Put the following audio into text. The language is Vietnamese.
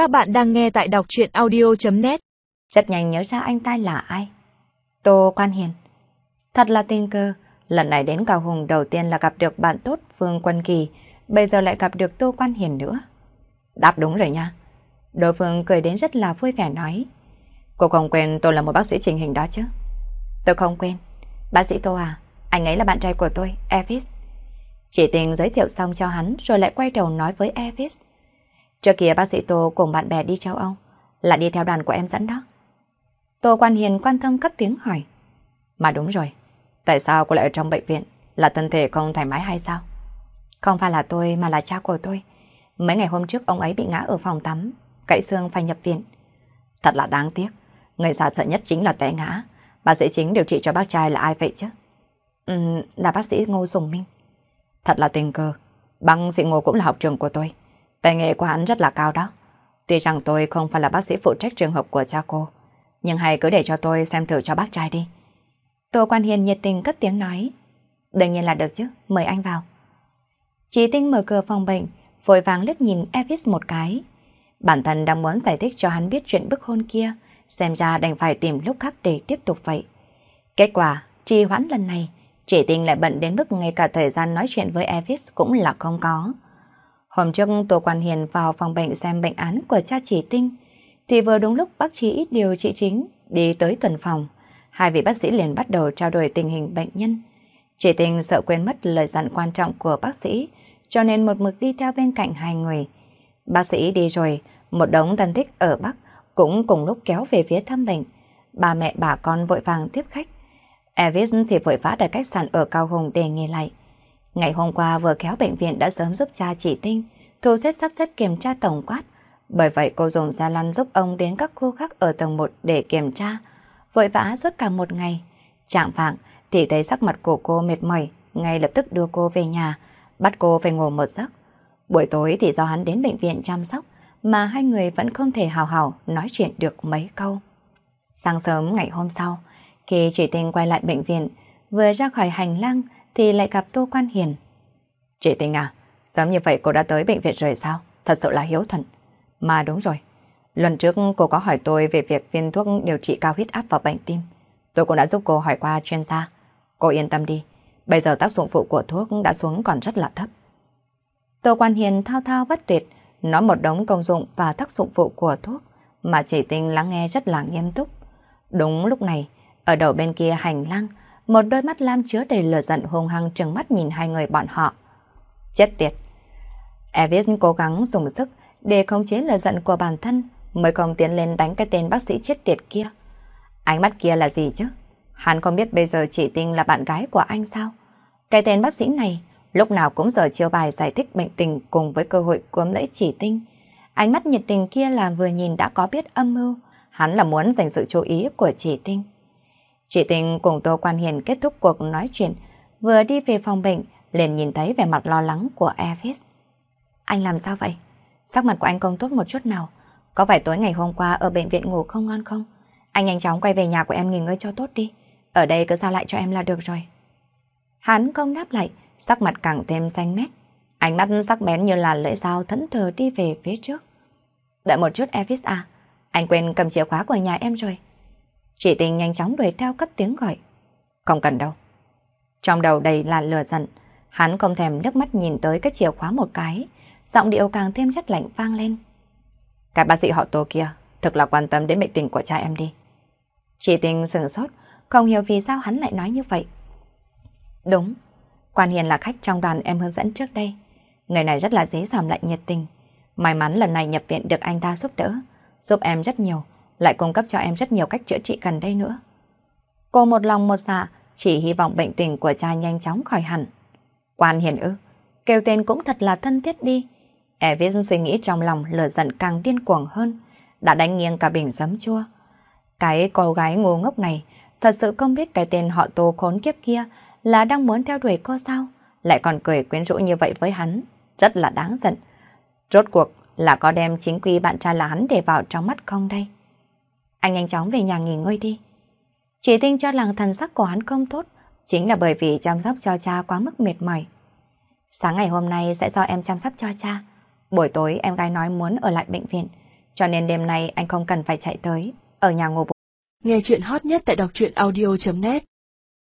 Các bạn đang nghe tại đọc chuyện audio.net Rất nhanh nhớ ra anh ta là ai. Tô Quan Hiền. Thật là tình cơ, lần này đến Cao Hùng đầu tiên là gặp được bạn tốt Phương Quân Kỳ, bây giờ lại gặp được Tô Quan Hiền nữa. Đáp đúng rồi nha. Đối phương cười đến rất là vui vẻ nói. Cô không quên tôi là một bác sĩ trình hình đó chứ. Tôi không quên. Bác sĩ Tô à, anh ấy là bạn trai của tôi, Evis. Chỉ tình giới thiệu xong cho hắn rồi lại quay đầu nói với Evis. Trước kia bác sĩ Tô cùng bạn bè đi châu Âu, là đi theo đoàn của em dẫn đó. Tô Quan Hiền quan tâm cất tiếng hỏi. Mà đúng rồi, tại sao cô lại ở trong bệnh viện? Là thân thể không thoải mái hay sao? Không phải là tôi mà là cha của tôi. Mấy ngày hôm trước ông ấy bị ngã ở phòng tắm, gãy xương phải nhập viện. Thật là đáng tiếc, người già sợ nhất chính là té ngã. Bác sĩ chính điều trị cho bác trai là ai vậy chứ? Ừ, là bác sĩ Ngô Sùng Minh. Thật là tình cờ, bác sĩ Ngô cũng là học trường của tôi. Tài nghệ của hắn rất là cao đó. Tuy rằng tôi không phải là bác sĩ phụ trách trường hợp của cha cô, nhưng hãy cứ để cho tôi xem thử cho bác trai đi. Tô Quan Hiền nhiệt tình cất tiếng nói. Đương nhiên là được chứ, mời anh vào. Chí tinh mở cửa phòng bệnh, vội vàng liếc nhìn Evis một cái. Bản thân đang muốn giải thích cho hắn biết chuyện bức hôn kia, xem ra đành phải tìm lúc khác để tiếp tục vậy. Kết quả, trì hoãn lần này, chỉ tinh lại bận đến mức ngay cả thời gian nói chuyện với Evis cũng là không có. Hôm trước Tô Quan Hiền vào phòng bệnh xem bệnh án của cha chỉ tinh, thì vừa đúng lúc bác sĩ điều trị chính đi tới tuần phòng. Hai vị bác sĩ liền bắt đầu trao đổi tình hình bệnh nhân. Chỉ tinh sợ quên mất lời dặn quan trọng của bác sĩ, cho nên một mực đi theo bên cạnh hai người. Bác sĩ đi rồi, một đống thân thích ở Bắc cũng cùng lúc kéo về phía thăm bệnh. Ba mẹ bà con vội vàng tiếp khách. Evis thì vội vã đặt khách sạn ở Cao Hùng để nghỉ lại. Ngày hôm qua vừa kéo bệnh viện đã sớm giúp cha chỉ tinh, thu xếp sắp xếp kiểm tra tổng quát. Bởi vậy cô dùng gia lăn giúp ông đến các khu khác ở tầng 1 để kiểm tra. Vội vã suốt cả một ngày. Trạng vạng thì thấy sắc mặt của cô mệt mỏi, ngay lập tức đưa cô về nhà, bắt cô phải ngủ một giấc. Buổi tối thì do hắn đến bệnh viện chăm sóc, mà hai người vẫn không thể hào hào nói chuyện được mấy câu. Sáng sớm ngày hôm sau, khi chỉ tinh quay lại bệnh viện, vừa ra khỏi hành lang thì lại gặp Tô Quan Hiền. Chị tình à, sớm như vậy cô đã tới bệnh viện rồi sao? Thật sự là hiếu thuận. Mà đúng rồi, lần trước cô có hỏi tôi về việc viên thuốc điều trị cao huyết áp và bệnh tim. Tôi cũng đã giúp cô hỏi qua chuyên gia. Cô yên tâm đi, bây giờ tác dụng phụ của thuốc đã xuống còn rất là thấp. Tô Quan Hiền thao thao bất tuyệt, nói một đống công dụng và tác dụng phụ của thuốc mà chỉ tình lắng nghe rất là nghiêm túc. Đúng lúc này, ở đầu bên kia hành lang, một đôi mắt lam chứa đầy lửa giận hung hăng trừng mắt nhìn hai người bọn họ. Chết tiệt! Evis cố gắng dùng sức để khống chế lửa giận của bản thân mới không tiến lên đánh cái tên bác sĩ chết tiệt kia. Ánh mắt kia là gì chứ? Hắn không biết bây giờ chị Tinh là bạn gái của anh sao? Cái tên bác sĩ này lúc nào cũng giờ chiêu bài giải thích bệnh tình cùng với cơ hội cuốn lấy chỉ Tinh. Ánh mắt nhiệt tình kia là vừa nhìn đã có biết âm mưu, hắn là muốn dành sự chú ý của chỉ Tinh. Chị Tinh cùng Tô Quan Hiền kết thúc cuộc nói chuyện, vừa đi về phòng bệnh, liền nhìn thấy vẻ mặt lo lắng của Evis. Anh làm sao vậy? Sắc mặt của anh không tốt một chút nào. Có phải tối ngày hôm qua ở bệnh viện ngủ không ngon không? Anh nhanh chóng quay về nhà của em nghỉ ngơi cho tốt đi. Ở đây cứ sao lại cho em là được rồi. Hắn không đáp lại, sắc mặt càng thêm xanh mét. Ánh mắt sắc bén như là lưỡi dao thẫn thờ đi về phía trước. Đợi một chút Evis à, anh quên cầm chìa khóa của nhà em rồi. Chị tình nhanh chóng đuổi theo cất tiếng gọi. Không cần đâu. Trong đầu đầy là lừa giận, hắn không thèm nước mắt nhìn tới cái chìa khóa một cái, giọng điệu càng thêm chất lạnh vang lên. Cái bác sĩ họ tô kia thực là quan tâm đến bệnh tình của cha em đi. Chị tình sừng sốt, không hiểu vì sao hắn lại nói như vậy. Đúng, Quan Hiền là khách trong đoàn em hướng dẫn trước đây. Người này rất là dễ dòm lại nhiệt tình. May mắn lần này nhập viện được anh ta giúp đỡ, giúp em rất nhiều, lại cung cấp cho em rất nhiều cách chữa trị gần đây nữa. Cô một lòng một dạ, chỉ hy vọng bệnh tình của cha nhanh chóng khỏi hẳn. Quan hiền ư, kêu tên cũng thật là thân thiết đi. Evis suy nghĩ trong lòng lửa giận càng điên cuồng hơn, đã đánh nghiêng cả bình giấm chua. Cái cô gái ngu ngốc này thật sự không biết cái tên họ tô khốn kiếp kia là đang muốn theo đuổi cô sao, lại còn cười quyến rũ như vậy với hắn, rất là đáng giận. Rốt cuộc là có đem chính quy bạn trai là hắn để vào trong mắt không đây? Anh nhanh chóng về nhà nghỉ ngơi đi. Chỉ tinh cho làng thần sắc của hắn không tốt, chính là bởi vì chăm sóc cho cha quá mức mệt mỏi. Sáng ngày hôm nay sẽ do em chăm sóc cho cha. Buổi tối em gái nói muốn ở lại bệnh viện, cho nên đêm nay anh không cần phải chạy tới, ở nhà ngủ. Nghe chuyện hot nhất tại đọc truyện audio.net